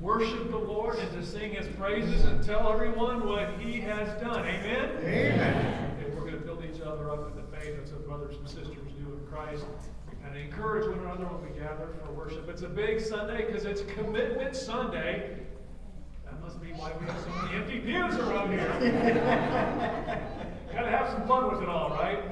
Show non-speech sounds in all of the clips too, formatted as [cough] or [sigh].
worship the Lord and to sing his praises and tell everyone what he has done. Amen? Amen. And we're going to build each other up in the faith as our brothers and sisters do in Christ and encourage one another when we gather for worship. It's a big Sunday because it's Commitment Sunday. Why we have so many empty pews around here. [laughs] Got to have some fun with it all, right?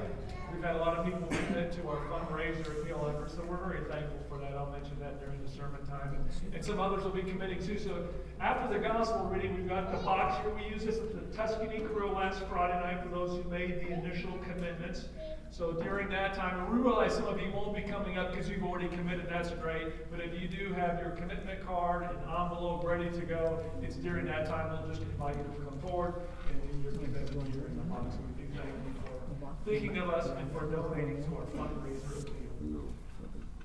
We've had a lot of people commit to our fundraiser appeal effort, so we're very thankful for that. I'll mention that during the sermon time. And, and some others will be committing too. So after the gospel reading, we've got the box here. We used this at the Tuscany Crew last Friday night for those who made the initial commitments. So during that time, we realize some of you won't be coming up because you've already committed. That's great. But if you do have your commitment card and envelope ready to go, it's during that time we'll just invite you to come forward and do your commitment here in the box. We do thank you for thinking of us and for donating to our fundraiser appeal.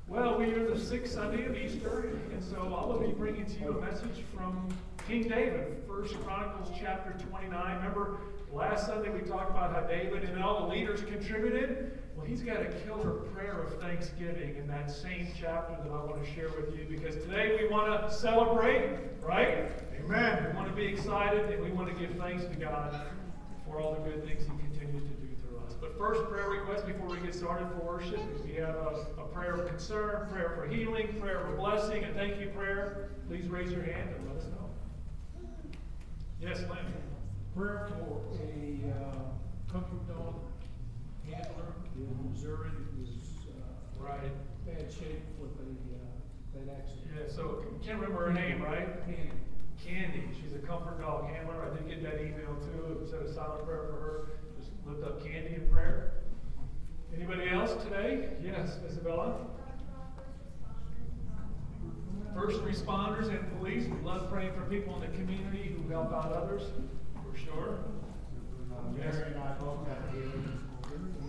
Well, we are the sixth Sunday of Easter, and so I will be bringing to you a message from King David, First Chronicles chapter 29. Remember, last Sunday we talked about how David and all the leaders contributed. Well, he's got a killer prayer of thanksgiving in that same chapter that I want to share with you because today we want to celebrate, right? Amen. We want to be excited and we want to give thanks to God for all the good things he continues to do through us. but first, prayer request before we get started for worship. If you have a, a prayer of concern, prayer for healing, prayer for blessing, a thank you prayer, please raise your hand and let us know. Yes, Lynn. Prayer for a uh, comfort dog handler in Missouri who was uh, right. bad shape with a uh, bad accident. Yeah, so can't remember her name, right? Candy. Candy. She's a comfort dog handler. I did get that email too. It said a silent prayer for her Just lift up Candy in prayer. Anybody else today? Yes, Isabella. First responders and police. We love praying for people in the community who help out others, for sure. Um, yes. Mary and I both have healing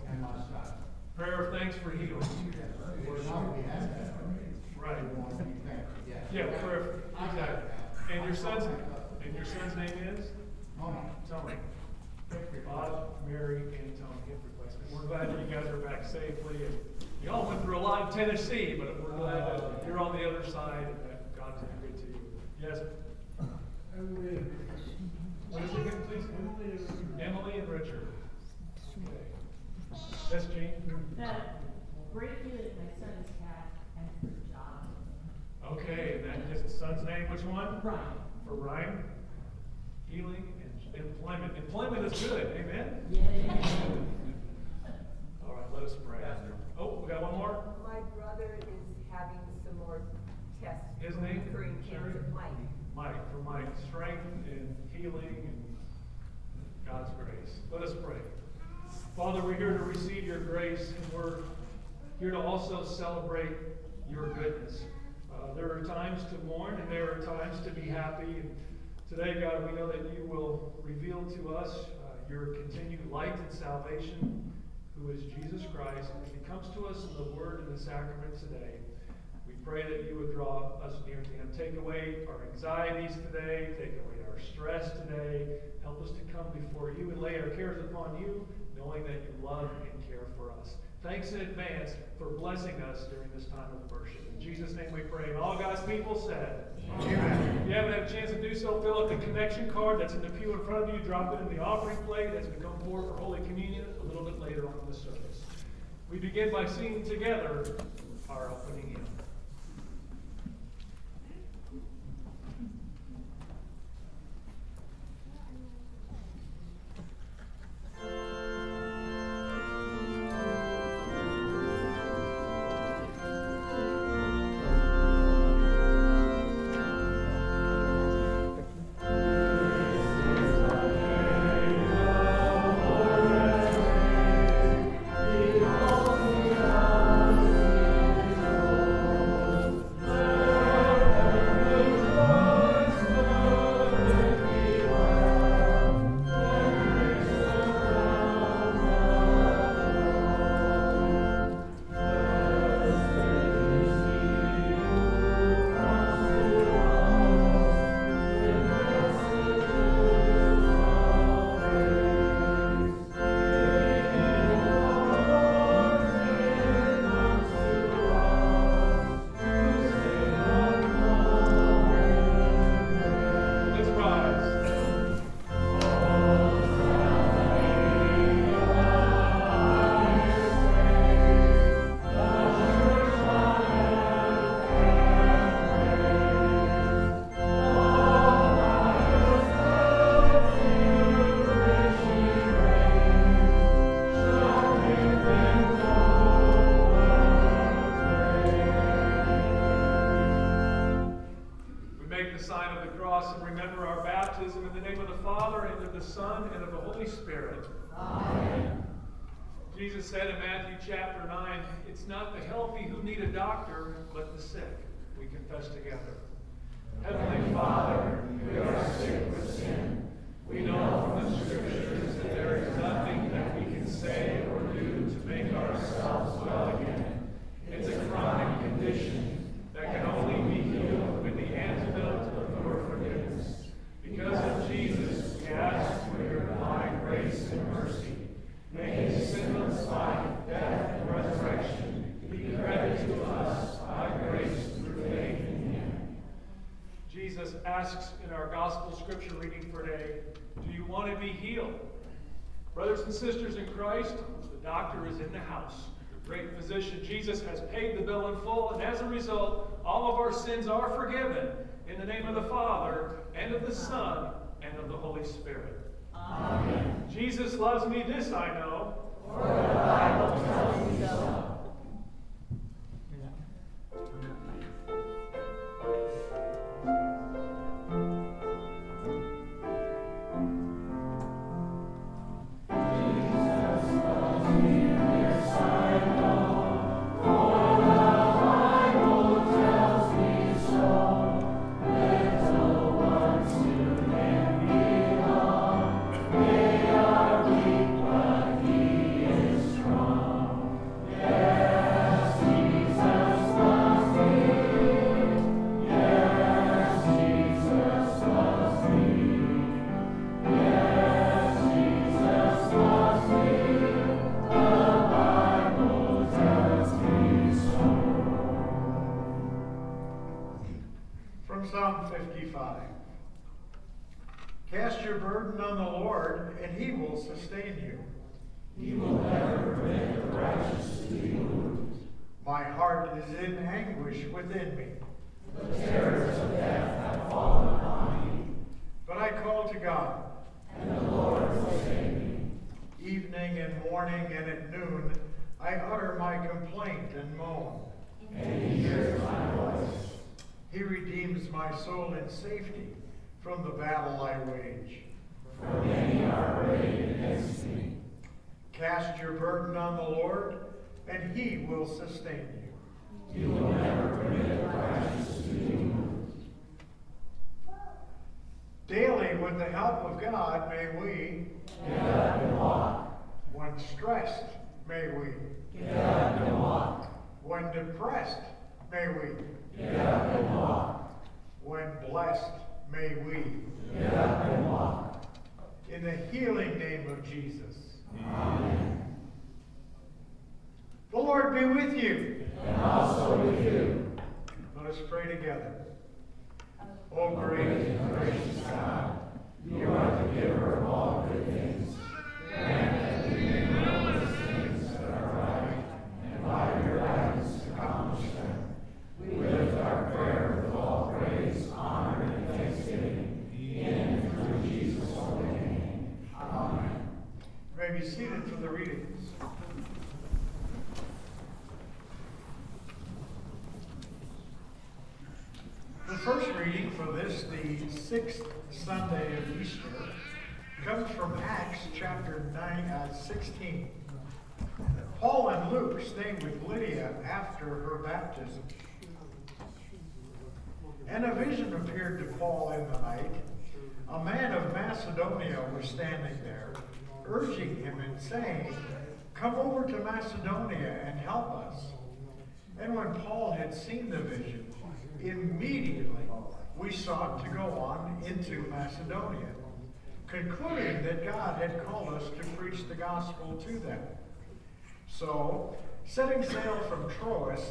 and my son. Prayer of thanks for healing. Right. Yeah, prayer. Exactly. And your son's and your son's name is? Tony. Tony. Bob, Mary, and Tom hip replacement. We're glad that you guys are back safely. And you all went through a lot in Tennessee, but we're glad that you're on the other side and that God's been good to you. Yes? Emily. What is it again, please? Emily and Emily and Richard. Okay. That's Jane? The breaking is my son's cat and for job. Okay, and then his son's name, which one? Ryan. For Ryan? Healing and employment. Employment is good. Amen? Yeah. [laughs] All right, let us pray. Oh, we got one more? My brother is having some more tests. His name? Recurring cancer. Mike. Mike, for Mike, strength and healing and God's grace. Let us pray. Father, we're here to receive your grace, and we're here to also celebrate your goodness. Uh, there are times to mourn and there are times to be happy. And today, God, we know that you will reveal to us uh, your continued light and salvation, who is Jesus Christ. And he comes to us in the Word and the sacrament today. Pray that you would draw us near to him. Take away our anxieties today. Take away our stress today. Help us to come before you and lay our cares upon you, knowing that you love and care for us. Thanks in advance for blessing us during this time of worship. In Jesus' name we pray. And all God's people said, Amen. If you haven't had a chance to do so, fill out the connection card that's in the pew in front of you. Drop it in the offering plate as we come forward for Holy Communion a little bit later on in the service. We begin by singing together our opening hymn. It's not the healthy who need a doctor, but the sick. We confess together. Heavenly Father, we are sick with sin. We know from the Scriptures that there is nothing that we can say or do to make ourselves well again. It's a chronic condition that can only be healed with the antidote of your forgiveness. Because of Jesus, we ask for your divine grace and mercy. May his sinless life, death, and resurrection credited to us by grace through faith in him. Jesus asks in our gospel scripture reading for today, Do you want to be healed? Brothers and sisters in Christ, the doctor is in the house. The great physician Jesus has paid the bill in full, and as a result, all of our sins are forgiven in the name of the Father, and of the Son, and of the Holy Spirit. Amen. Jesus loves me, this I know. From Psalm 55. Cast your burden on the Lord, and he will sustain you. He will never permit the righteous to be moved. My heart is in anguish within me. The terrors of death have fallen upon me. But I call to God. And the Lord will me. Evening and morning and at noon, I utter my complaint and moan. And he hears my voice. He redeems my soul in safety from the battle I wage. For many are arrayed against me. Cast your burden on the Lord, and he will sustain you. He will never permit the righteous to be. Daily, with the help of God, may we get up and walk. When stressed, may we get up and walk. When depressed, may we get up and. When blessed, may we get up and. In the healing name of Jesus. Amen. The Lord be with you. And also with you. Let us pray together. O great and gracious God, you are the giver of all good things. Grant that we may know those things that are right, and by your guidance accomplish them. We lift prayer all honor, in through Jesus'. Amen. May be seated for the readings. The first reading for this, the sixth Sunday of Easter, comes from Acts chapter 9, uh, 16. Paul and Luke stayed with Lydia after her baptism. And a vision appeared to Paul in the night. A man of Macedonia was standing there, urging him and saying, Come over to Macedonia and help us. And when Paul had seen the vision, immediately we sought to go on into Macedonia, concluding that God had called us to preach the gospel to them. So, setting sail from Troas,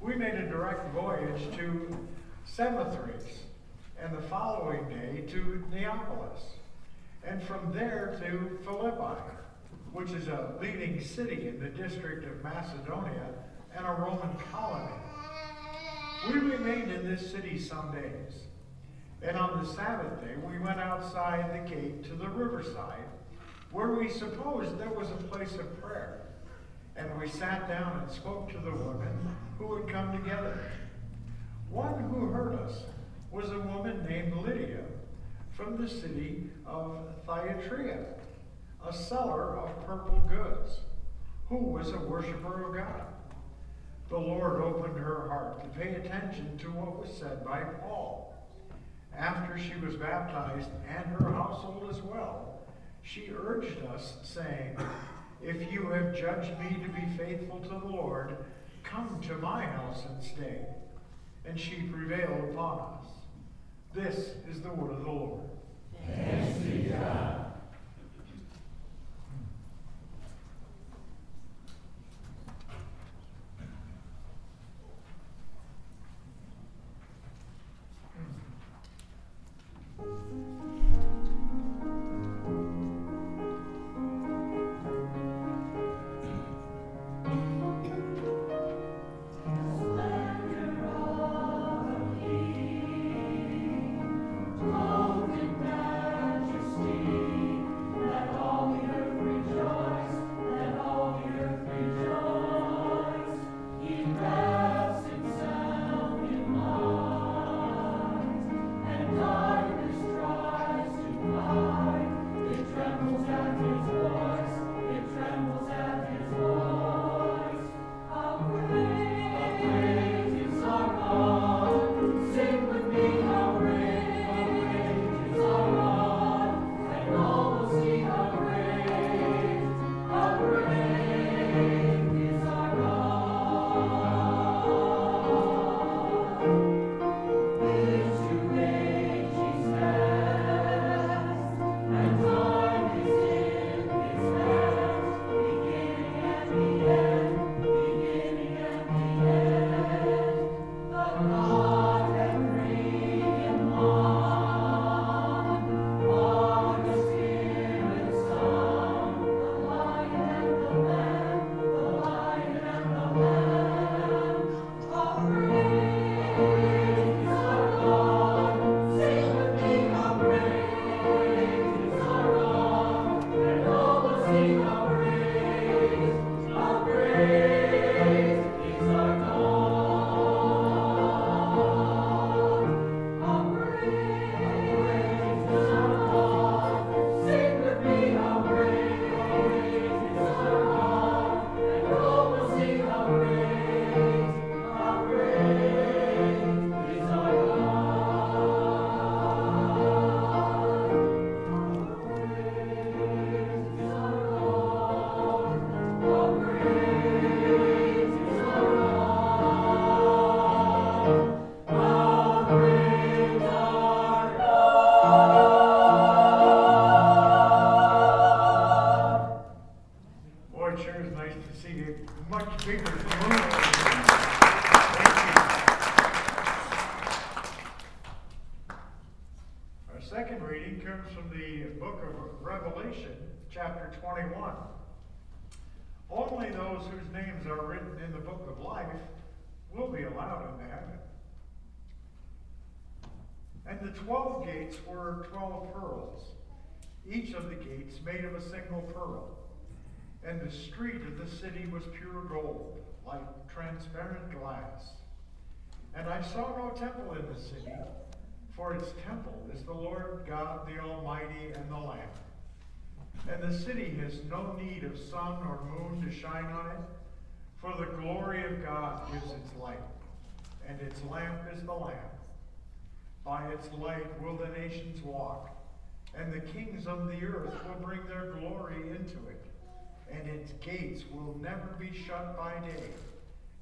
we made a direct voyage to Samothrace, and the following day to Neapolis, and from there to Philippi, which is a leading city in the district of Macedonia and a Roman colony. We remained in this city some days, and on the Sabbath day we went outside the gate to the riverside, where we supposed there was a place of prayer. And we sat down and spoke to the women who had come together. One who heard us was a woman named Lydia from the city of Thyatira, a seller of purple goods, who was a worshiper of God. The Lord opened her heart to pay attention to what was said by Paul. After she was baptized, and her household as well, she urged us, saying, If you have judged me to be faithful to the Lord, come to my house and stay. And she prevailed upon us. This is the word of the Lord. Thanks be God. Hmm. Chapter 21. Only those whose names are written in the book of life will be allowed into heaven. And the twelve gates were twelve pearls, each of the gates made of a single pearl. And the street of the city was pure gold, like transparent glass. And I saw no temple in the city, for its temple is the Lord God the Almighty and the Lamb. And the city has no need of sun or moon to shine on it, for the glory of God gives its light, and its lamp is the Lamb. By its light will the nations walk, and the kings of the earth will bring their glory into it. And its gates will never be shut by day,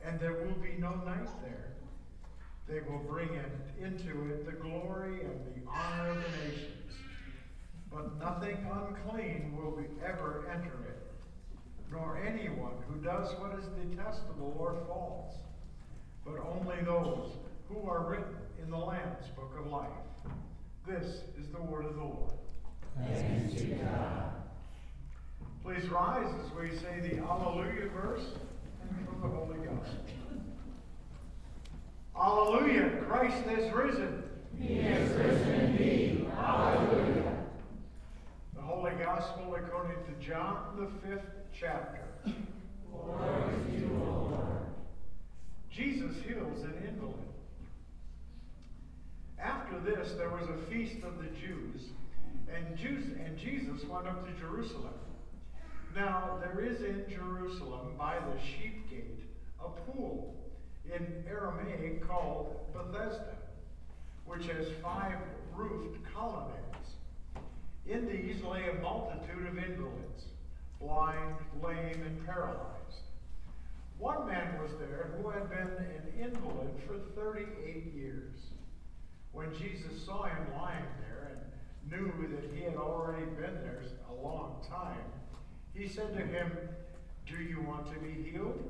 and there will be no night there. They will bring it, into it the glory and the honor of the nations. But nothing unclean will be, ever enter it, nor anyone who does what is detestable or false, but only those who are written in the Lamb's book of life. This is the word of the Lord. Thanks be to God. Please rise as we say the Alleluia verse from the Holy Gospel. Alleluia, Christ is risen. He is risen indeed. Hallelujah. Holy Gospel according to John, the fifth chapter. Glory to you, O Lord. Jesus heals an invalid. After this, there was a feast of the Jews, and, Jews, and Jesus went up to Jerusalem. Now, there is in Jerusalem by the sheep gate a pool in Aramaic called Bethesda, which has five roofed colonnades. In these lay a multitude of invalids, blind, lame, and paralyzed. One man was there who had been an invalid for 38 years. When Jesus saw him lying there and knew that he had already been there a long time, he said to him, Do you want to be healed?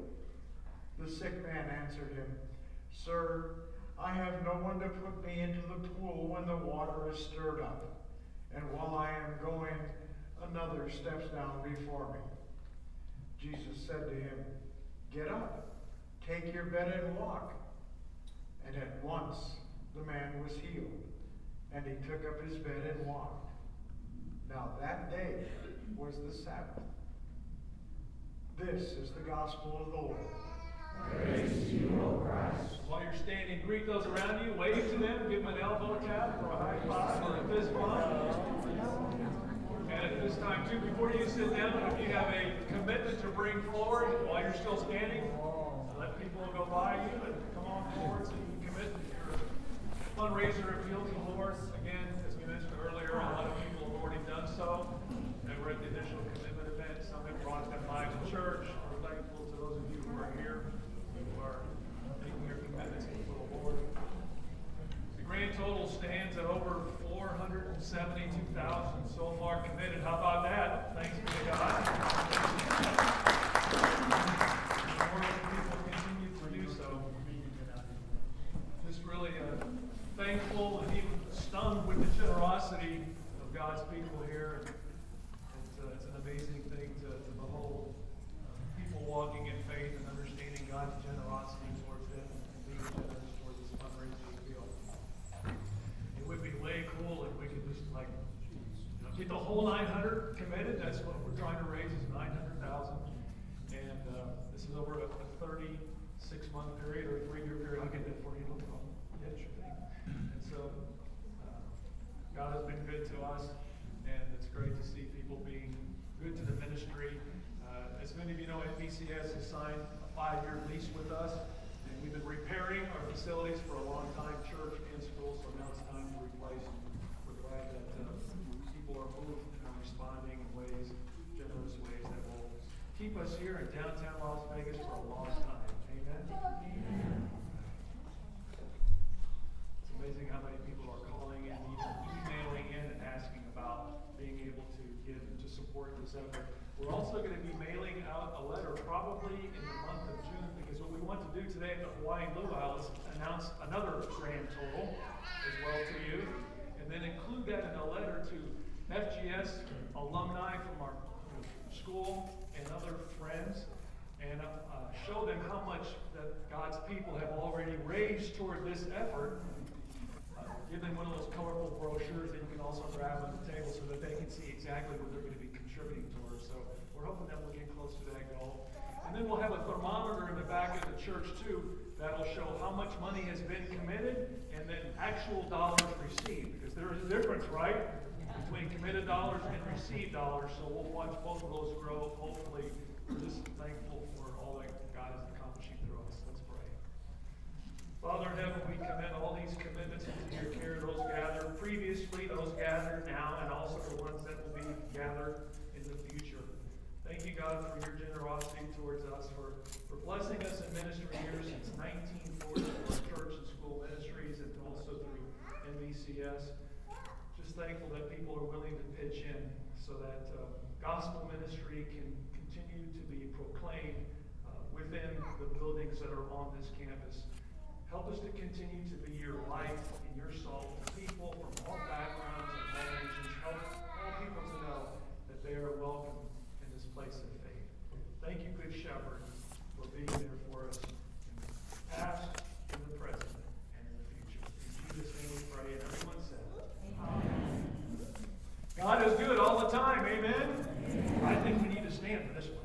The sick man answered him, Sir, I have no one to put me into the pool when the water is stirred up, and while I am going, another steps down before me. Jesus said to him, Get up, take your bed and walk. And at once the man was healed, and he took up his bed and walked. Now that day was the Sabbath. This is the gospel of the Lord. Praise to you, O Christ. While you're standing, greet those around you, wave to them, give them an elbow tap or a high five or a fist bump. And at this time, too, before you sit down, if you have a commitment to bring forward while you're still standing, let people go by you and come on forward so you can commit your fundraiser appeal to the Lord. Again, as we mentioned earlier, a lot of people have already done so. They were at the initial commitment event. Some have brought them by to church. We're thankful to those of you who are here, who are making your commitments to the Lord. The total stands at over four hundred and seventy-two thousand so far committed. How about that? Thanks be to God. The more people continue to do so. Just really uh, thankful and even stunned with the generosity of God's people here. It's, uh, it's an amazing thing to, to behold. uh, People walking in faith and understanding God's generosity towards them and being generous towards this fundraising appeal. It would be way cool if we could just like, you know, get the whole nine hundred committed, that's what we're trying to raise is nine hundred thousand. And, uh, this is over a thirty-six month period or a three-year period, I'll get that for you, no problem. Yeah, sure thing. And so, uh, God has been good to us, and it's great to see people being good to the ministry. Uh, as many of you know, NBCS has signed a five-year lease with us, and we've been repairing our facilities for a long time, church and school, so now it's time to replace. We're glad that, uh, people are moved and are responding in ways, generous ways that will keep us here in downtown Las Vegas for a long time. It's amazing how many people are calling and emailing in and asking about being able to get to support this effort. We're also going to be mailing out a letter probably in the month of June because what we want to do today at the Hawaii Luau announce another grand total as well to you and then include that in a letter to FGS alumni from our school and other friends and uh, show them how much that God's people have already raised toward this effort. Uh, give them one of those colorful brochures that you can also grab on the table so that they can see exactly what they're going to be contributing towards. So we're hoping that we'll get close to that goal. And then we'll have a thermometer in the back of the church too that'll show how much money has been committed and then actual dollars received. Because there is a difference, right? Between committed dollars and received dollars. So we'll watch both of those grow. Hopefully, we're just thankful for all that God is accomplishing through us. Let's pray. Father in heaven, we commit all these commitments into your care, those gathered previously, those gathered now, and also the ones that will be gathered in the future. Thank you, God, for your generosity towards us, for, for blessing us in ministry here since 1940 for our church and school ministries, and also through MVCS. Just thankful that people are willing to pitch in so that uh, gospel ministry can continue to be proclaimed uh, within the buildings that are on this campus. Help us to continue to be your light and your salt to people from all backgrounds and all nations. Help all people to know that they are welcome in this place of faith. Thank you, Good Shepherd, for being there for us in the past, in the present, and in the future. In Jesus' name we pray, and everyone said, God is good all the time. Amen. I think we need to stand for this one.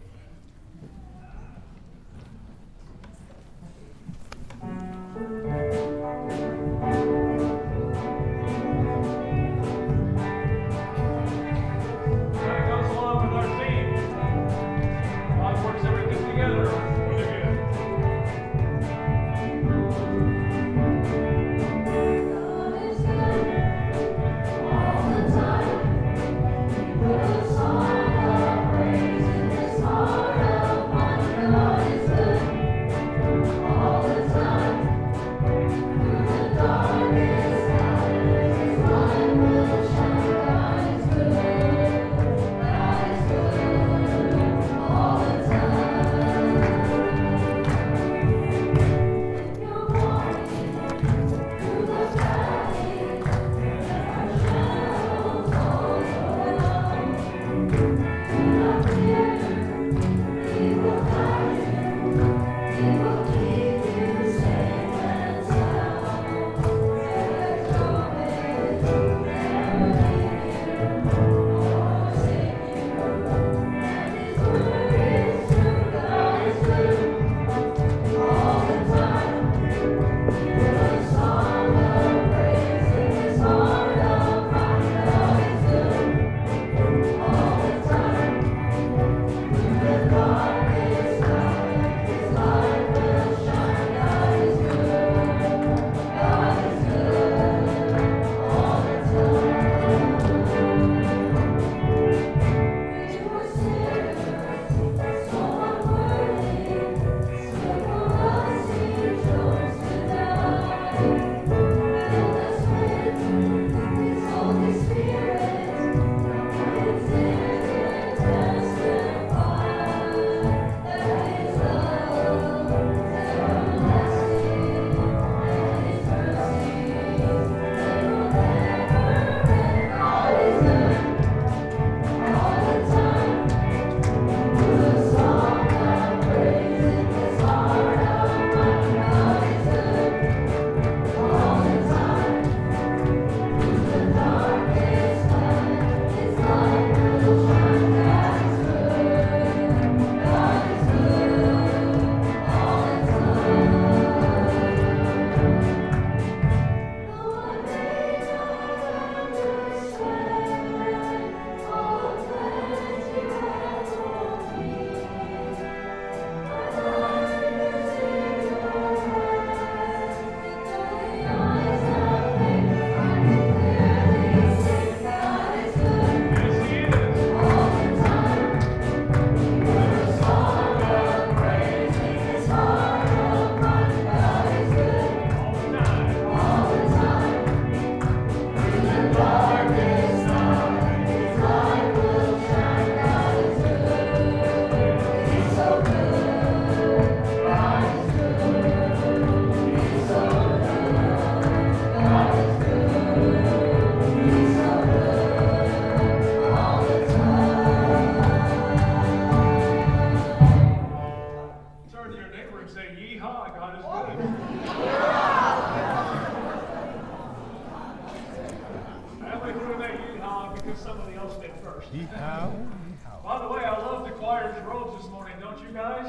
Thank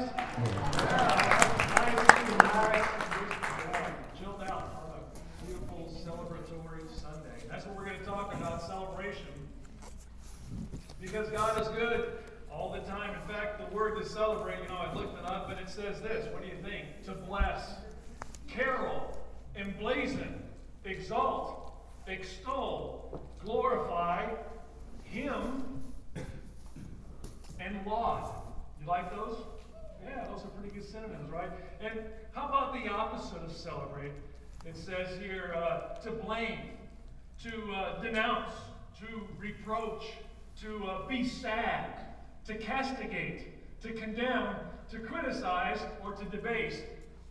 don't you guys? Yeah, nice and relaxed, just, yeah, chilled out on a beautiful celebratory Sunday. That's what we're going to talk about celebration. Because God is good all the time. In fact, the word to celebrate, you know, I looked it up and it says this. What do you think? To bless, carol, emblazon, exalt, extol, glorify, hymn, and laud. You like those? Yeah, those are pretty good synonyms, right? And how about the opposite of celebrate? It says here uh, to blame, to uh, denounce, to reproach, to uh, be sad, to castigate, to condemn, to criticize, or to debase.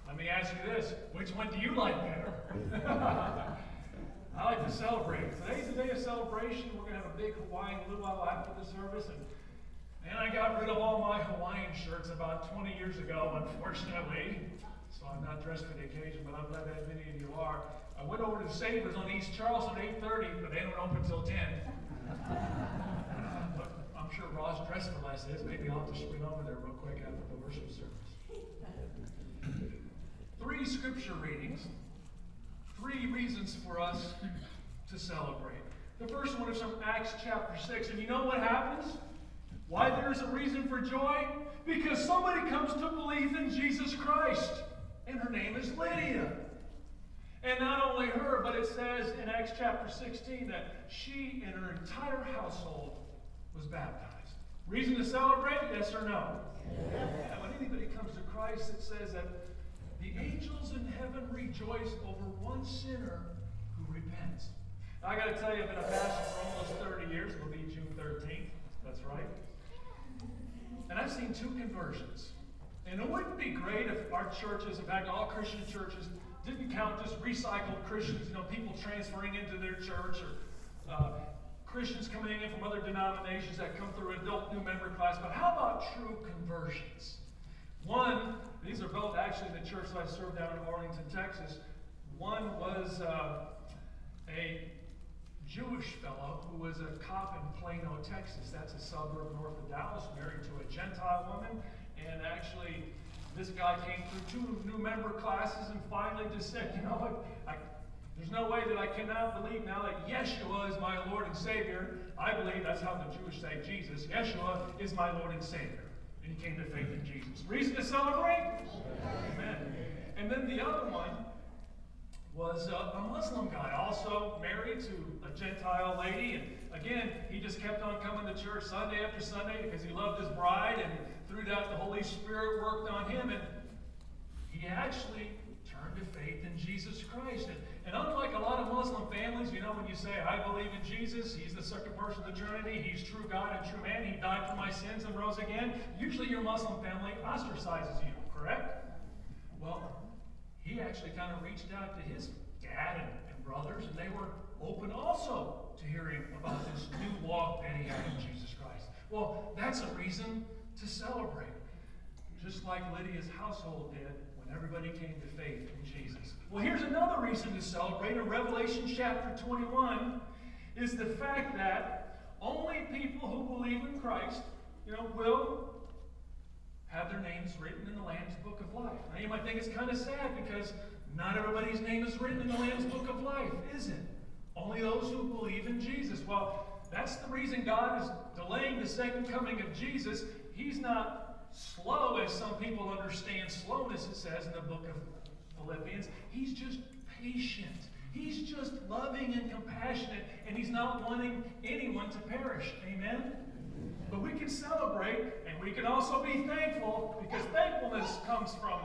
Let me ask you this which one do you like better? [laughs] I like to celebrate. Today's a day of celebration. We're going to have a big Hawaiian luau after the service. And and I got rid of all my Hawaiian shirts about 20 years ago, unfortunately. So I'm not dressed for the occasion, but I'm glad that many of you are. I went over to the Savers on East Charleston at 8.30, but they don't open until 10. but I'm sure Ross dressed for less is. Maybe I'll to swing over there real quick after the worship service. Three scripture readings. Three reasons for us to celebrate. The first one is from Acts chapter 6. And you know what happens? Why there's a reason for joy? Because somebody comes to believe in Jesus Christ, and her name is Lydia. And not only her, but it says in Acts chapter 16 that she and her entire household was baptized. Reason to celebrate? Yes or no? Yeah. When anybody comes to Christ, it says that the angels in heaven rejoice over one sinner who repents. Now, I got to tell you, I've been a pastor for almost 30 years. It'll be June 13th. That's right. And I've seen two conversions. And it wouldn't be great if our churches, in fact, all Christian churches, didn't count just recycled Christians, you know, people transferring into their church or uh, Christians coming in from other denominations that come through adult new member class. But how about true conversions? One, these are both actually the church that I served down in Arlington, Texas. One was uh, a Jewish fellow who was a cop in Plano, Texas. That's a suburb north of Dallas, married to a Gentile woman. And actually, this guy came through two new member classes and finally just said, you know what? I, there's no way that I cannot believe now that Yeshua is my Lord and Savior. I believe that's how the Jewish say Jesus. Yeshua is my Lord and Savior. And he came to faith in Jesus. Reason to celebrate? Amen. And then the other one was a, a Muslim guy, also married to a Gentile lady. And again, he just kept on coming to church Sunday after Sunday because he loved his bride. And through that, the Holy Spirit worked on him. And he actually turned to faith in Jesus Christ. And, and unlike a lot of Muslim families, you know, when you say, I believe in Jesus, he's the second person of the Trinity, he's true God and true man, he died for my sins and rose again, usually your Muslim family ostracizes you, correct? Well, he actually kind of reached out to his dad and, and, brothers, and they were open also to hearing about this new walk that he had in Jesus Christ. Well, that's a reason to celebrate. Just like Lydia's household did when everybody came to faith in Jesus. Well, here's another reason to celebrate in Revelation chapter 21 is the fact that only people who believe in Christ, you know, will have their names written in the Lamb's Book of Life. Now, you might think it's kind of sad because not everybody's name is written in the Lamb's Book of Life, is it? Only those who believe in Jesus. Well, that's the reason God is delaying the second coming of Jesus. He's not slow, as some people understand slowness, it says in the book of Philippians. He's just patient. He's just loving and compassionate, and he's not wanting anyone to perish. Amen? But we can celebrate, and we can also be thankful, because thankfulness comes from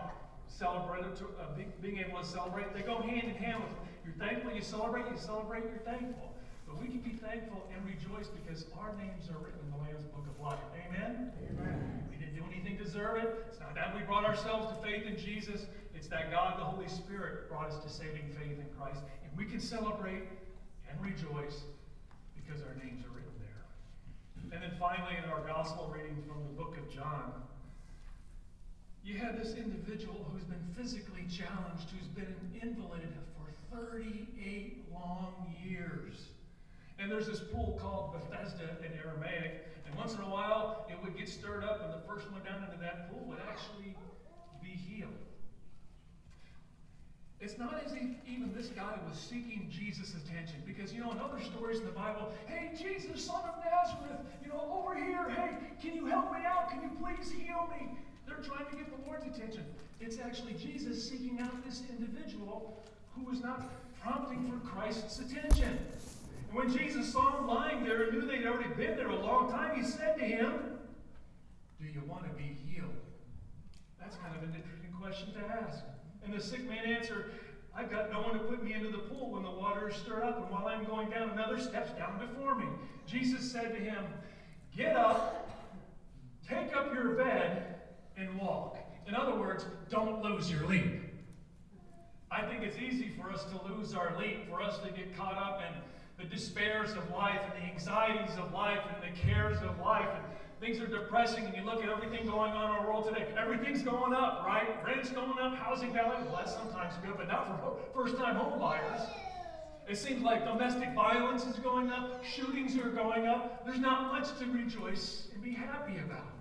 celebrating, uh, being able to celebrate. They go hand in hand with you're thankful, you celebrate, you celebrate, you're thankful. But we can be thankful and rejoice because our names are written in the Lamb's Book of Life. Amen? Amen. We didn't do anything to deserve it. It's not that we brought ourselves to faith in Jesus. It's that God, the Holy Spirit, brought us to saving faith in Christ. And we can celebrate and rejoice because our names are written there. And then finally, in our gospel reading from the book of John, you have this individual who's been physically challenged, who's been an invalid for 38 long years. And there's this pool called Bethesda in Aramaic, and once in a while it would get stirred up, and the first one down into that pool would actually be healed. It's not as if even this guy was seeking Jesus' attention, because you know, in other stories in the Bible, hey, Jesus, son of Nazareth, you know, over here, hey, can you help me out? Can you please heal me? They're trying to get the Lord's attention. It's actually Jesus seeking out this individual who was not prompting for Christ's attention. And when Jesus saw him lying there and knew they'd already been there a long time, he said to him, Do you want to be healed? That's kind of an interesting question to ask. And the sick man answered, I've got no one to put me into the pool when the water is stirred up, and while I'm going down, another steps down before me. Jesus said to him, Get up, take up your bed, and walk. In other words, don't lose your leap. I think it's easy for us to lose our leap, for us to get caught up in the despairs of life and the anxieties of life and the cares of life. And things are depressing, and you look at everything going on in our world today. Everything's going up, right? Rent's going up, housing value. Well, that's sometimes good, but not for first time home buyers. It seems like domestic violence is going up, shootings are going up. There's not much to rejoice and be happy about.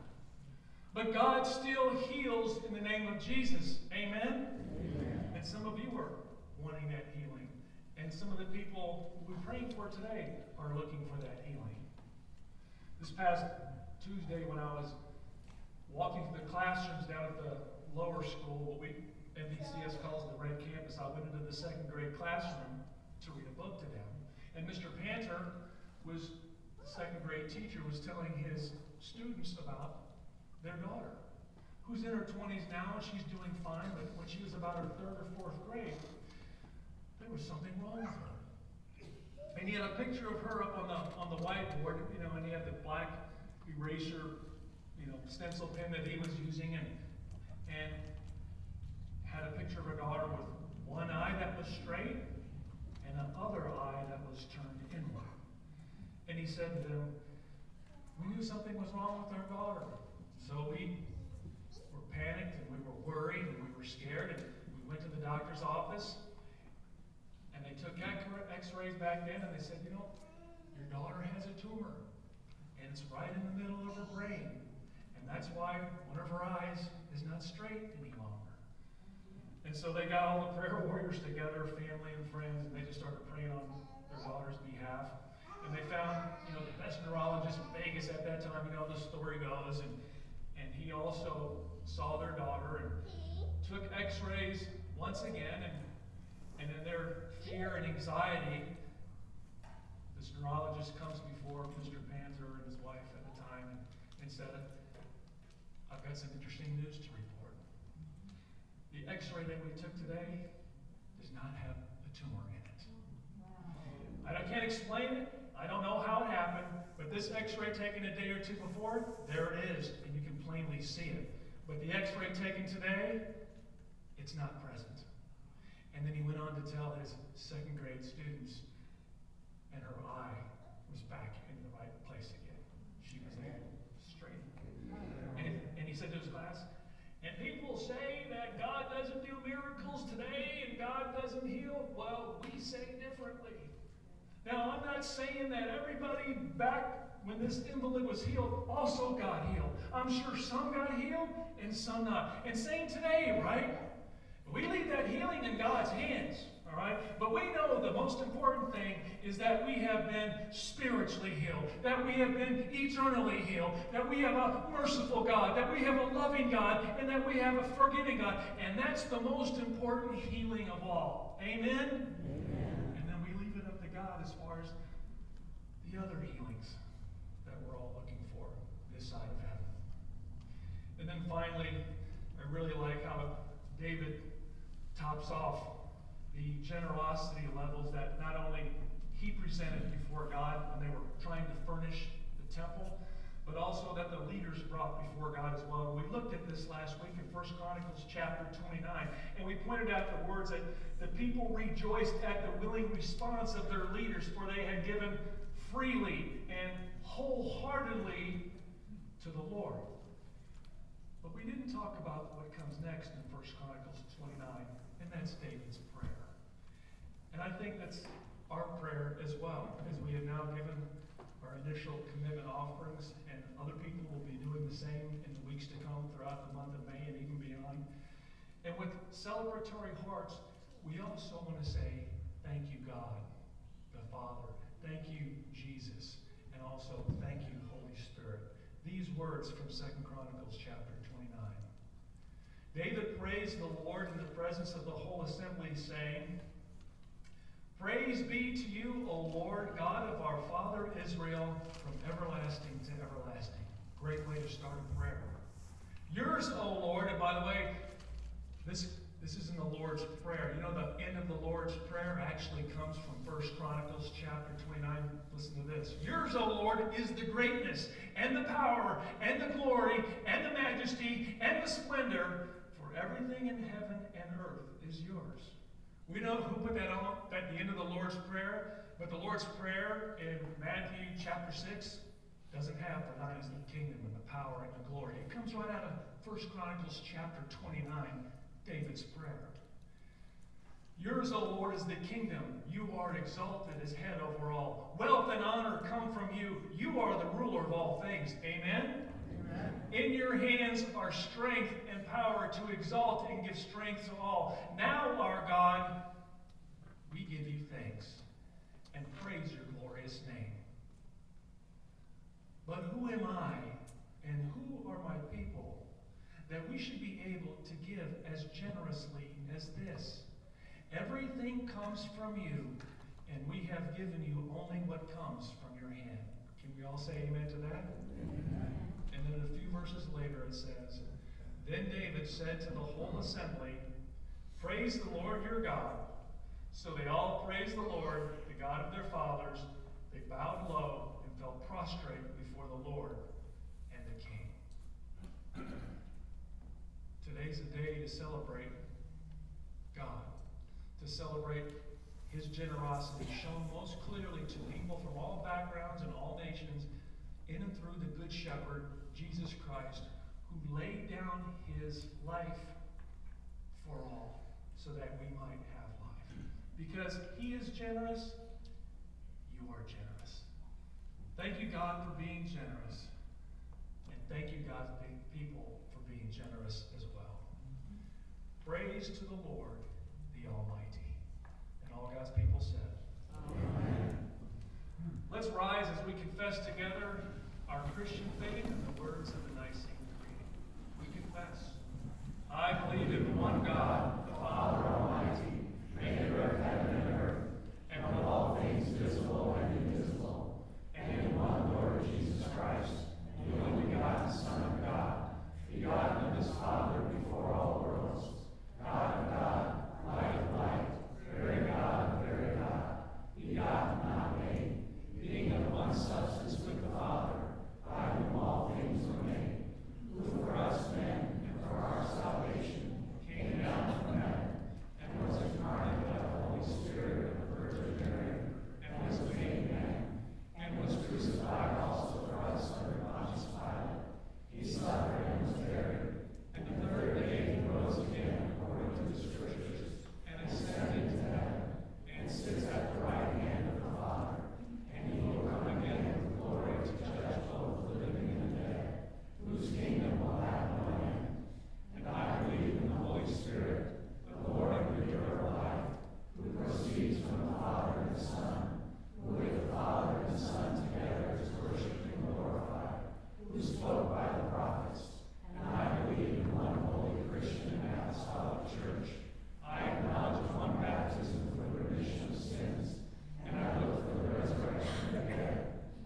But God still heals in the name of Jesus. Amen? Amen. And some of you are wanting that healing. And some of the people we're praying for today are looking for that healing. This past Tuesday, when I was walking through the classrooms down at the lower school, what we NBCS calls the Red Campus, I went into the second grade classroom to read a book to them. And Mr. Panter was the second grade teacher was telling his students about their daughter, who's in her 20s now and she's doing fine, but when she was about her third or fourth grade, there was something wrong with her. And he had a picture of her up on the on the whiteboard, you know, and he had the black eraser, you know, stencil pen that he was using, and and had a picture of her daughter with one eye that was straight and the other eye that was turned inward. And he said to them, We knew something was wrong with our daughter. So we were panicked and we were worried and we were scared and we went to the doctor's office they took x-rays back then and they said, you know, your daughter has a tumor and it's right in the middle of her brain. And that's why one of her eyes is not straight any longer. And so they got all the prayer warriors together, family and friends, and they just started praying on their daughter's behalf. And they found, you know, the best neurologist in Vegas at that time, you know, the story goes, and and he also saw their daughter and took x-rays once again and and in their fear and anxiety this neurologist comes before mr panzer and his wife at the time and, and said i've got some interesting news to report the x-ray that we took today does not have a tumor in it I can't explain it. I don't know how it happened, but this x ray taken a day or two before, there it is, and you can plainly see it. But the x ray taken today, it's not. And then he went on to tell his second grade students, and her eye was back in the right place again. She was able straight. Hmm. And, and he said to his class, and people say that God doesn't do miracles today and God doesn't heal. Well, we say differently. Now, I'm not saying that everybody back when this invalid was healed also got healed. I'm sure some got healed and some not. And same today, right? We leave that healing in God's hands, all right? But we know the most important thing is that we have been spiritually healed, that we have been eternally healed, that we have a merciful God, that we have a loving God, and that we have a forgiving God. And that's the most important healing of all. Amen? Amen. And then we leave it up to God as far as the other healings that we're all looking for this side of heaven. And then finally, I really like how David tops off the generosity levels that not only he presented before God when they were trying to furnish the temple, but also that the leaders brought before God as well. We looked at this last week in 1 Chronicles chapter 29, and we pointed out the words that the people rejoiced at the willing response of their leaders, for they had given freely and wholeheartedly to the Lord. But we didn't talk about what comes next in 1 Chronicles 29, and that's David's prayer. And I think that's our prayer as well, as we have now given our initial commitment offerings, and other people will be doing the same in the weeks to come throughout the month of May and even beyond. And with celebratory hearts, we also want to say, Thank you, God, the Father. Thank you, Jesus. And also, thank you, Holy Spirit. These words from Second Chronicles chapter 29. David praised the Lord in the presence of the whole assembly, saying, Praise be to you, O Lord, God of our father Israel, from everlasting to everlasting. Great way to start a prayer. Yours, O Lord, and by the way, this, this is in the Lord's Prayer. You know, the end of the Lord's Prayer actually comes from First Chronicles chapter 29. Listen to this. Yours, O Lord, is the greatness, and the power, and the glory, and the majesty, and the splendor, everything in heaven and earth is yours. We know who put that on at the end of the Lord's Prayer, but the Lord's Prayer in Matthew chapter 6 doesn't have the thine the kingdom and the power and the glory. It comes right out of First Chronicles chapter 29, David's prayer. Yours, O Lord, is the kingdom. You are exalted as head over all. Wealth and honor come from you. You are the ruler of all things. Amen? In your hands are strength and power to exalt and give strength to all. Now, our God, we give you thanks and praise your glorious name. But who am I and who are my people that we should be able to give as generously as this? Everything comes from you, and we have given you only what comes from your hand. Can we all say amen to that? Amen. And then a few verses later it says, Then David said to the whole assembly, Praise the Lord your God. So they all praised the Lord, the God of their fathers. They bowed low and fell prostrate before the Lord and the king. Today's a day to celebrate God, to celebrate his generosity shown most clearly to people from all backgrounds and all nations in and through the Good Shepherd, Jesus Christ, who laid down his life for all so that we might have life. Because he is generous, you are generous. Thank you, God, for being generous. And thank you, God's people, for being generous as well. Praise to the Lord, the Almighty. And all God's people said, Amen. Let's rise as we confess together our Christian faith in the words of the Nicene Creed. We confess. I believe in one God, the Father Almighty, maker of heaven and earth, and of all things visible and invisible, and in one Lord Jesus Christ, the only begotten Son of God, begotten of his Father before all worlds, God of God, light of light, very God of very God, begotten, not made, being of one substance with the Father, by whom all things were made, who for us men and for our salvation came down from heaven, and was incarnate by the Holy Spirit of the Virgin Mary, and was made man, and was crucified also for us under Pontius Pilate. He suffered and was buried, and the third day he rose again according to the Scriptures, and ascended into heaven, and sits at the right hand of the Father, and he will come again with glory to judge both the living and the dead, whose kingdom will have no end. And I believe in the Holy Spirit, the Lord and giver of life, who proceeds from the Father and the Son, who with the Father and the Son together is worshipped and glorified, who spoke by the prophets. And I believe in one holy Christian and apostolic church. I acknowledge one baptism for the remission of sins, and I look for the resurrection of the dead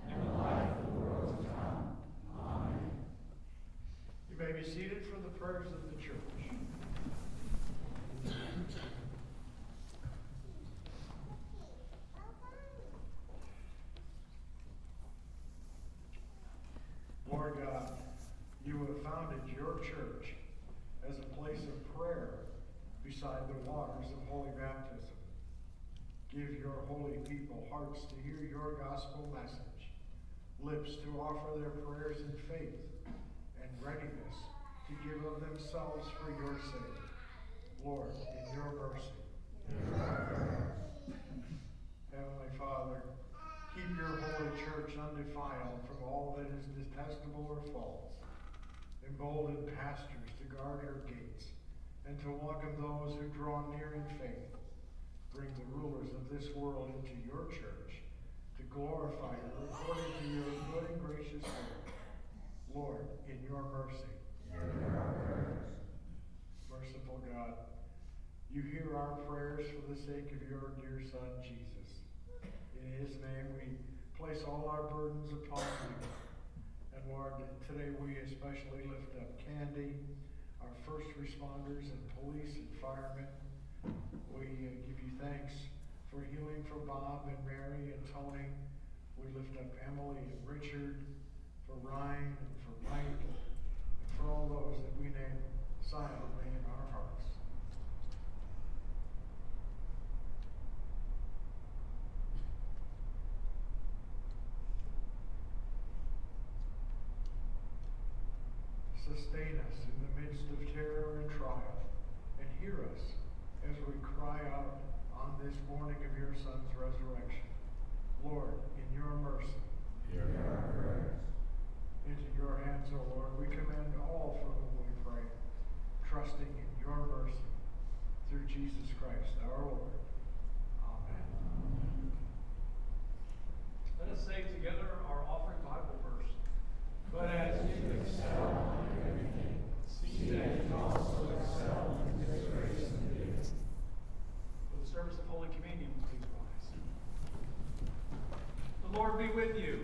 and the life of the world to come. Amen. You may be seated for the prayers of the church. Lord God, you have founded your church as a place of prayer beside the waters of holy baptism. Give your holy people hearts to hear your gospel message, lips to offer their prayers in faith, and readiness to give of themselves for your sake. Lord, in your mercy. Heavenly Father, keep your holy church undefiled from all that is detestable or false. Embolden pastors to guard her gates and to welcome those who draw near in faith. Bring the rulers of this world into your church to glorify her according to your good and gracious will. Lord, in your mercy. Merciful God, you hear our prayers for the sake of your dear Son, Jesus. In his name we place all our burdens upon you. And Lord, today we especially lift up Candy, our first responders and police and firemen. We uh, give you thanks for healing for Bob and Mary and Tony. We lift up Emily and Richard, for Ryan and for Mike, for all those that we name silently in our hearts. Sustain us in the midst of terror and trial, and hear us as we cry out on this morning of your Son's resurrection. Lord, in your mercy, Hear our prayers. Into your hands, O Lord, we commend all for whom we pray, trusting in your mercy through Jesus Christ our Lord. Amen. Let us say together our offering Bible verse. But as you Excel in everything. See that you also excel in this grace and gift. For the service of Holy Communion, please rise. The Lord be with you.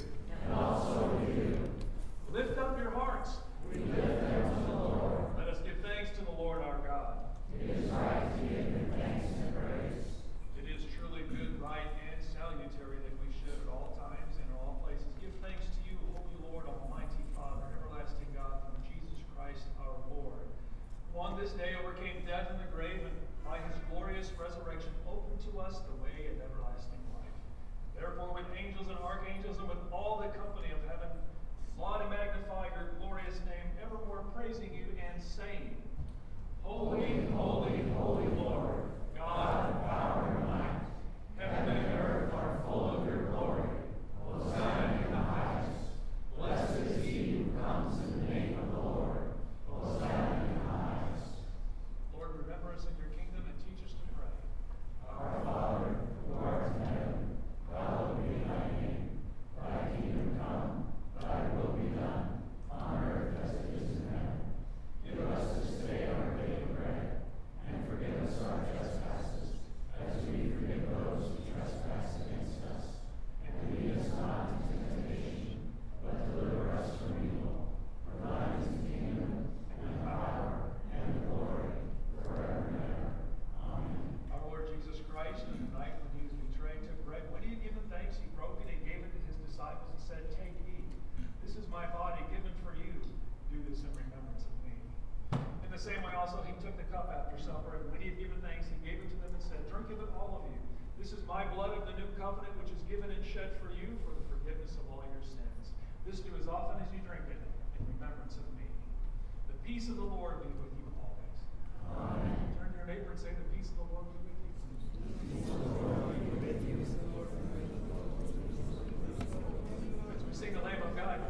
Covenant, which is given and shed for you for the forgiveness of all your sins. This do as often as you drink it in remembrance of me. The peace of the Lord be with you always. Amen. Turn to your neighbor and say, The peace of the Lord be with you. As we sing the Lamb of God,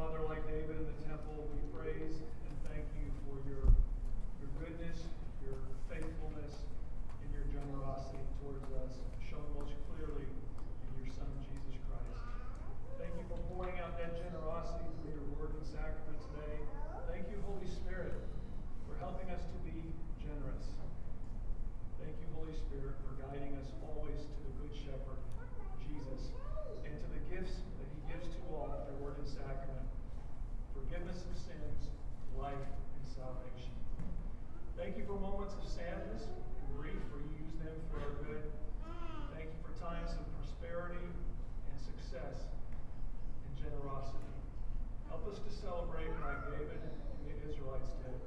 Father, like David in the temple, we praise and thank you for your, your goodness, your faithfulness, and your generosity towards us, shown most clearly in your Son, Jesus Christ. Thank you for pouring out that generosity through your word and sacrament today. Thank you, Holy Spirit, for helping us to be generous. Thank you, Holy Spirit, for guiding us always to the Good Shepherd, Jesus, and to the gifts that he gives to all through word and sacrament forgiveness of sins, life, and salvation. Thank you for moments of sadness and grief, for you use them for our good. Thank you for times of prosperity and success and generosity. Help us to celebrate like David and the Israelites did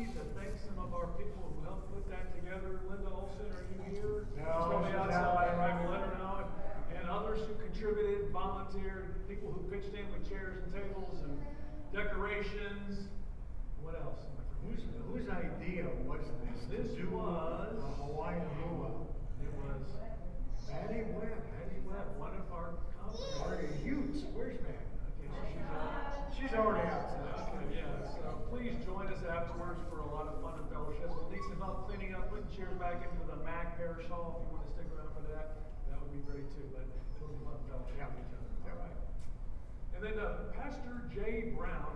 To thank some of our people who helped put that together. Linda Olson, are you here? No, She's outside. out. I will let her know. And others who contributed, volunteered, people who pitched in with chairs and tables and decorations. What else? I Whose, idea was this? This do was- A Hawaiian luau. It was Patty Webb. Patty Webb, one of our you, where's Patty? She's out. Already yeah, so please join us afterwards for a lot of fun and fellowship. Need some help cleaning up, putting chairs back into the Mac Parish Hall. If you want to stick around for that, that would be great too, but it'll be fun and fellowship with each other. All right. And then uh, Pastor Jay Brown,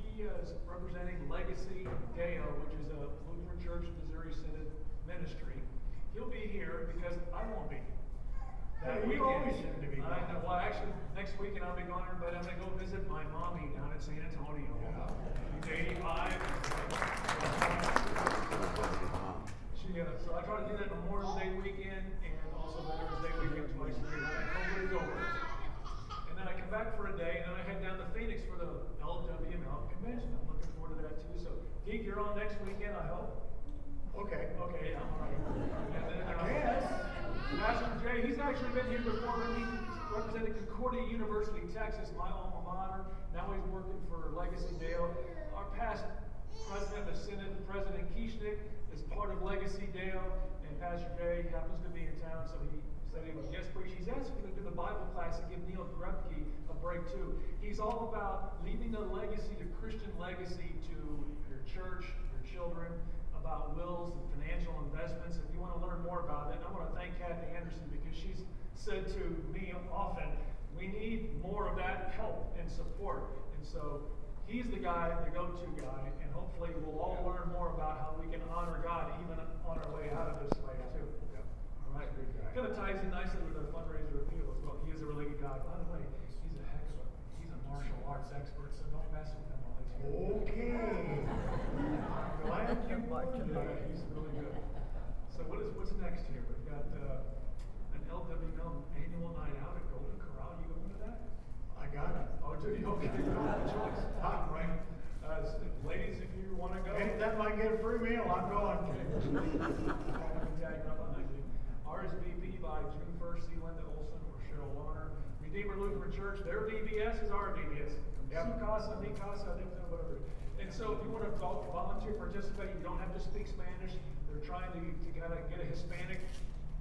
he is representing Legacy Deo, which is a Lutheran Church Missouri Synod ministry. He'll be here because I won't be. That weekend. seem to be I know, well, actually, next weekend I'll be gone, but I'm gonna go visit my mommy down in San Antonio. Yeah. She's eighty-five. She, uh, so I try to do that Memorial Day weekend and also Veterans Day weekend twice a year. COVID's over. And then I come back for a day, and then I head down to Phoenix for the LWML convention. I'm looking forward to that too. So, Geek, you're on next weekend, I hope. Okay. Okay, yeah, all right. And then, uh, Yes. Pastor Jay, he's actually been here before, he represented Concordia University, Texas, my alma mater. Now he's working for Legacy Deo. Our past president of the Synod, President Kieschnick, is part of Legacy Deo, and Pastor Jay happens to be in town, so he said he would guest preach. He's asking to do the Bible class and give Neil Grubke a break too. He's all about leaving a legacy, a Christian legacy to your church, your children, about wills and financial investments. If you want to learn more about it, I want to thank Kathy Anderson because she's said to me often, we need more of that help and support. And so he's the guy, the go-to guy, and hopefully we'll all learn more about how we can honor God even on our way out of this life too. All right. Kind of ties in nicely with our fundraiser appeal as well. He is a really good guy. By the way, he's a heck of a martial arts expert, so don't mess with Okay. Glad you Yeah, he's really good. So what is, what's next here? We've got, uh, an LWL annual night out at Golden Corral. You going to that? I got it. Oh, do you? Okay, you don't have a choice. Hot, right? Uh, ladies, if you wanna go. Anytime I get a free meal, I'm going. [laughs] Tagging up on that thing. RSVP by June first, see Linda Olson or Cheryl Warner. Redeemer Lutheran Church, their VBS is our VBS. Yep. Su casa, mi casa, I whatever. And so if you wanna volunteer, participate, you don't have to speak Spanish. They're trying to, to kinda get a Hispanic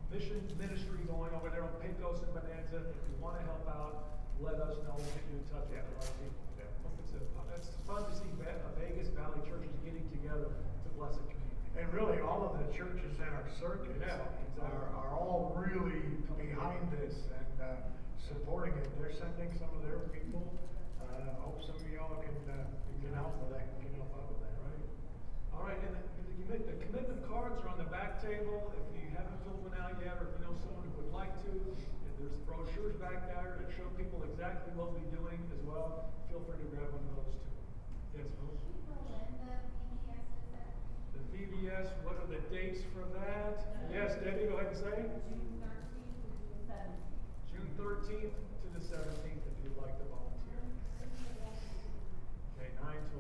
mission ministry going over there on Pecos and Bonanza. If you wanna help out, let us know, we'll get you in touch yeah. with the right people. It's a, it's fun to see uh, Vegas Valley churches getting together to bless a community. And really, all of the churches in our circuit Yeah, exactly. are, are all really behind this and, uh, supporting it. They're sending some of their people uh, hope some of y'all can uh, get out for that and get out with that, right? All right, and the, the commitment cards are on the back table. If you haven't filled one out yet, or if you know someone who would like to, and there's brochures back there that show people exactly what we're doing as well. Feel free to grab one of those too. Yes, both. The VBS, what are the dates for that? Yes, Debbie, go ahead and say. June 13th to the 17th. June 13th to the 17th. 9 to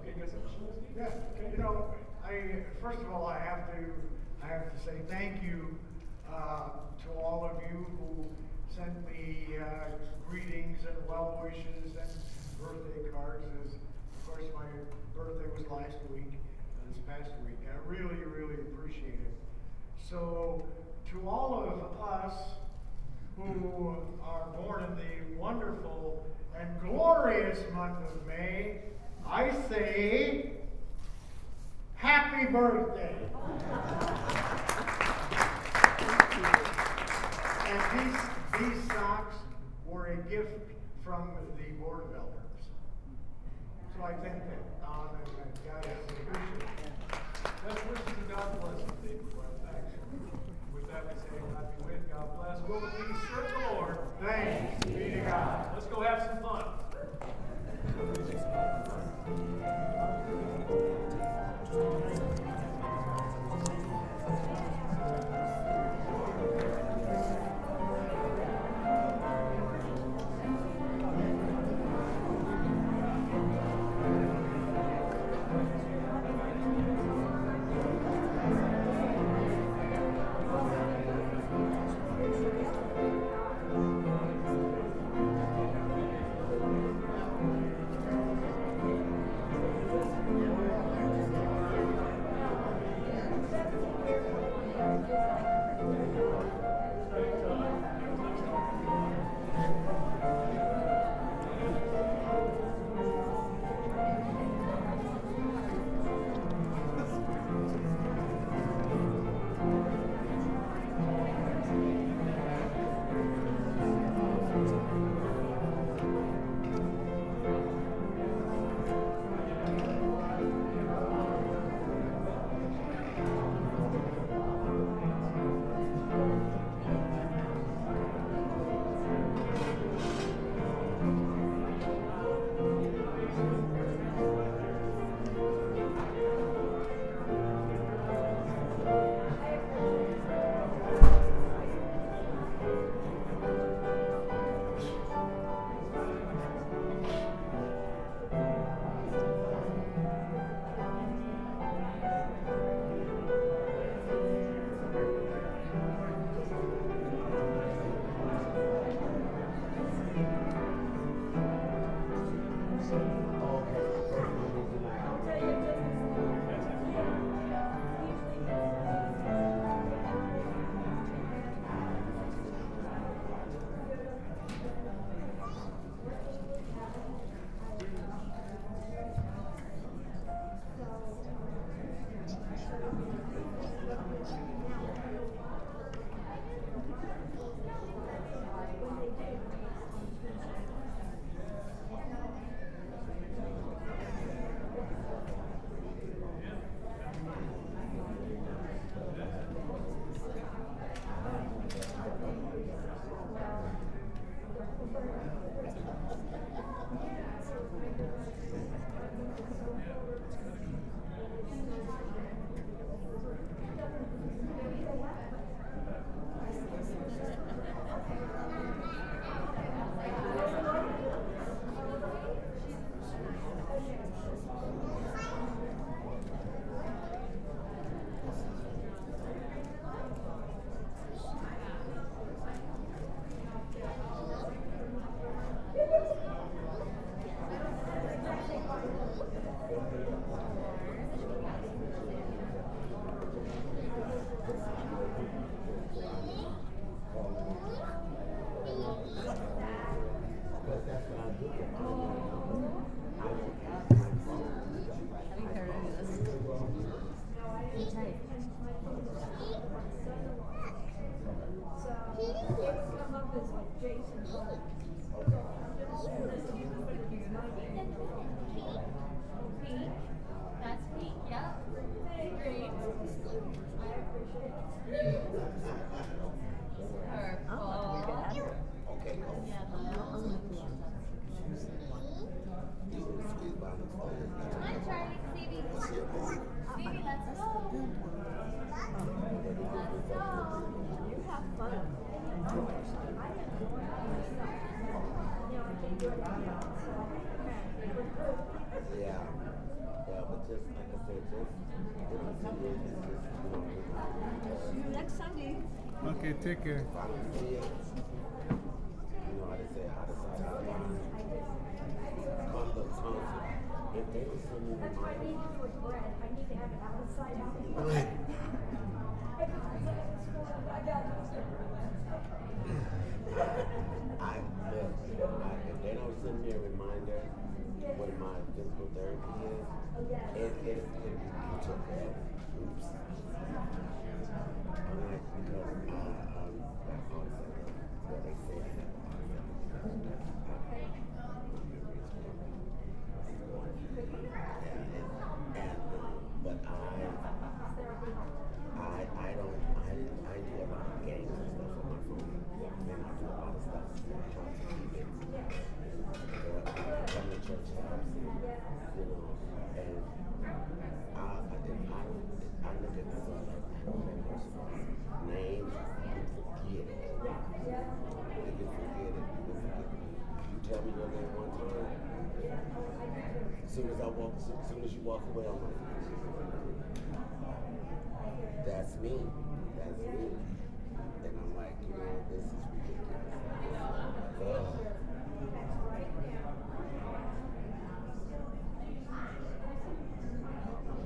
Okay, you guys have questions? Yeah. Okay. You know, I, first of all, I have to, I have to say thank you uh, to all of you who sent me uh, greetings and well wishes and birthday cards. As, of course, my birthday was last week, uh, this past week. I really, really appreciate it. So, to all of us who are born in the wonderful and glorious month of May, I say, Happy birthday! And these, these socks were a gift from the Board of Elders. So I thank them, Don and appreciate it. Best wishes and God bless you. That, we say, happy with, God bless. Go with peace, serve the Lord. Thanks be to God. Let's go have some fun. Thank いいです。Yeah, yeah, but just like I said, just, you know, some days it's just, you know, See you next Sunday. Okay, take care. I don't it, you know how they say, out of sight, out of mind. Come the concert, if they were sending me That's why I need to do with bread. I need to have it outside I, look, if they don't send me a reminder when my physical therapy is, it, it, it, you took that. I'm like, because I, um, that's all I said, what they say I have. And, but I, I, I don't, I, I do a lot of games and stuff on my phone. And I do a lot of stuff trying to keep it. Uh, come to church house, you know, and I, if I I look at myself like I don't remember names, you forget can forget it. You tell me your name one time. As soon as I walk, as soon as you walk away, I'm like, that's me. That's me. And I'm like, you know, this is ridiculous. Ugh.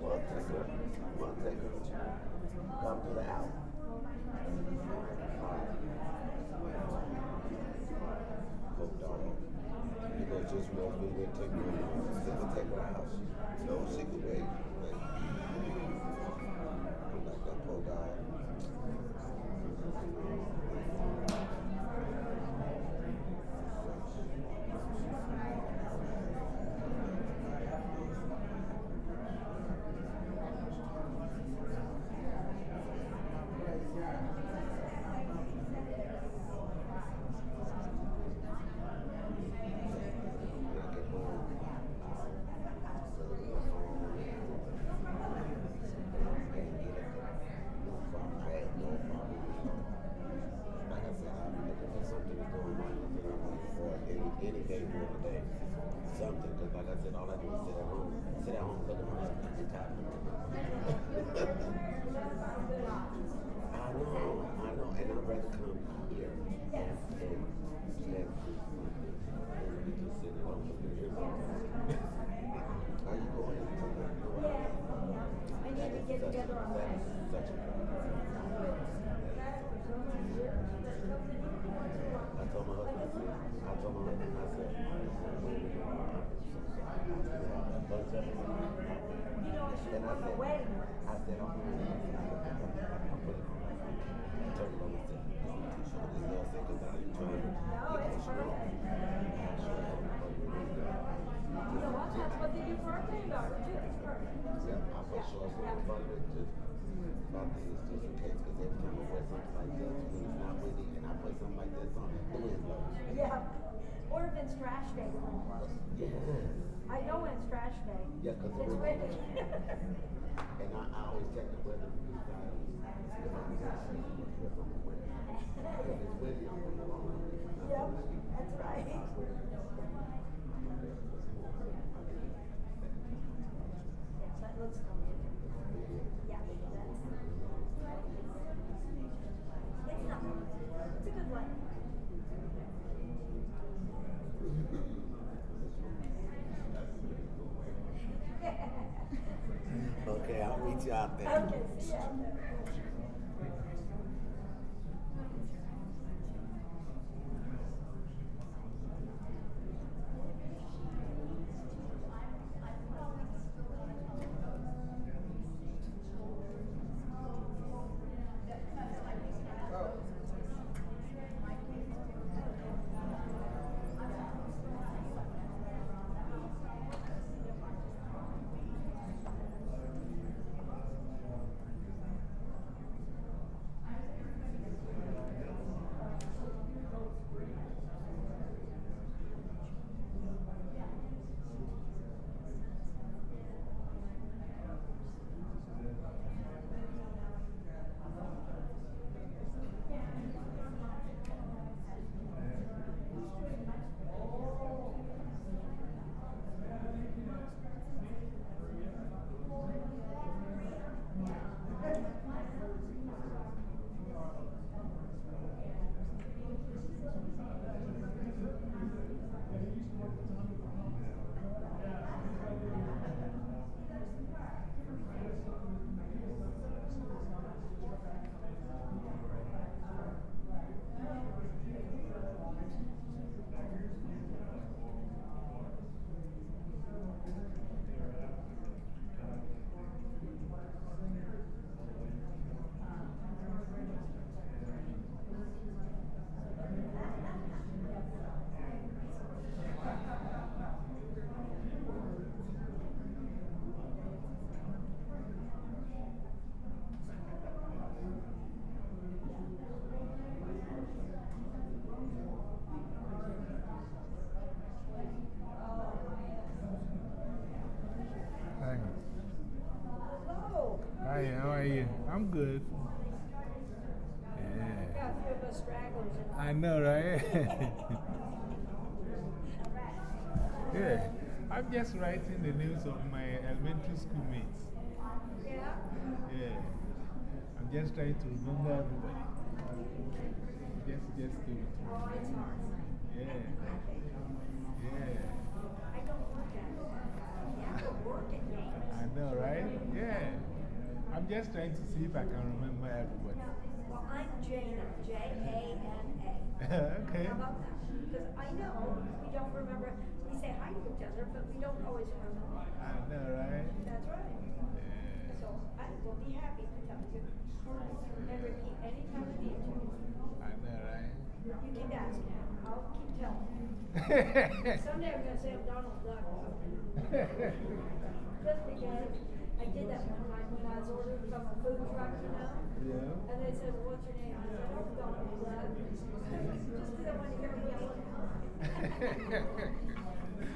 Well, take take. Come to the house. You just take take house. No. Like, that. Something, because like I said, all I do is sit at home, sit at home, look at my husband, and talk to him. I know, I know, and I'd rather come here and, and let you just sit at home with your Are you going to the I need to get together on That that. is such a You know, I should And I have a said, wedding. I said, I'm going to put it on my phone. I told him I said, this little single that I enjoyed. No, it's perfect. You know what? That's what they do for our granddaughter too. It's perfect. Yeah, I put shorts on the front of it just about this, just in case, because every time I wear something like when it's not with it, and I put something like this on, the wind blows. Yeah. Or if it's trash day, the wind blows. Yes. I know when it's trash day. Yeah, it's windy. And I, I always check the weather for these. If I'm gonna say what's good for the winter. If it's windy, I'm gonna go on. Yep, that's right. Yeah, that looks comfortable. Yeah, that's. It's not, it's a good one. [laughs] Okay, I'll meet you out there. Okay, see you out there. Us stragglers. I know, right? [laughs] yeah. I'm just writing the names of my elementary school mates. Yeah? Yeah. I'm just trying to remember everybody. Just, just give it to me. Yeah. Yeah. I don't work at it. I know, right? Yeah. I'm just trying to see if I can remember everybody. I'm Jana, J A N A. [laughs] okay. How about that? Because I know we don't remember, we say hi to each other, but we don't always remember. I know, right? That's right. Yeah. So I will be happy to tell you. And repeat anytime I need you. I know, right? You keep asking, I'll keep telling. you. [laughs] Someday I'm gonna say I'm Donald Duck. Just because I did that one time when I was ordering from a food truck, you know? Yeah. And they said, well, what's your name? I said, I'm Donald Duck. Just because I want to hear me yell.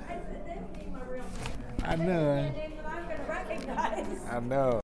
I said, that would be my real name. I know. Name that I'm gonna recognize. I know.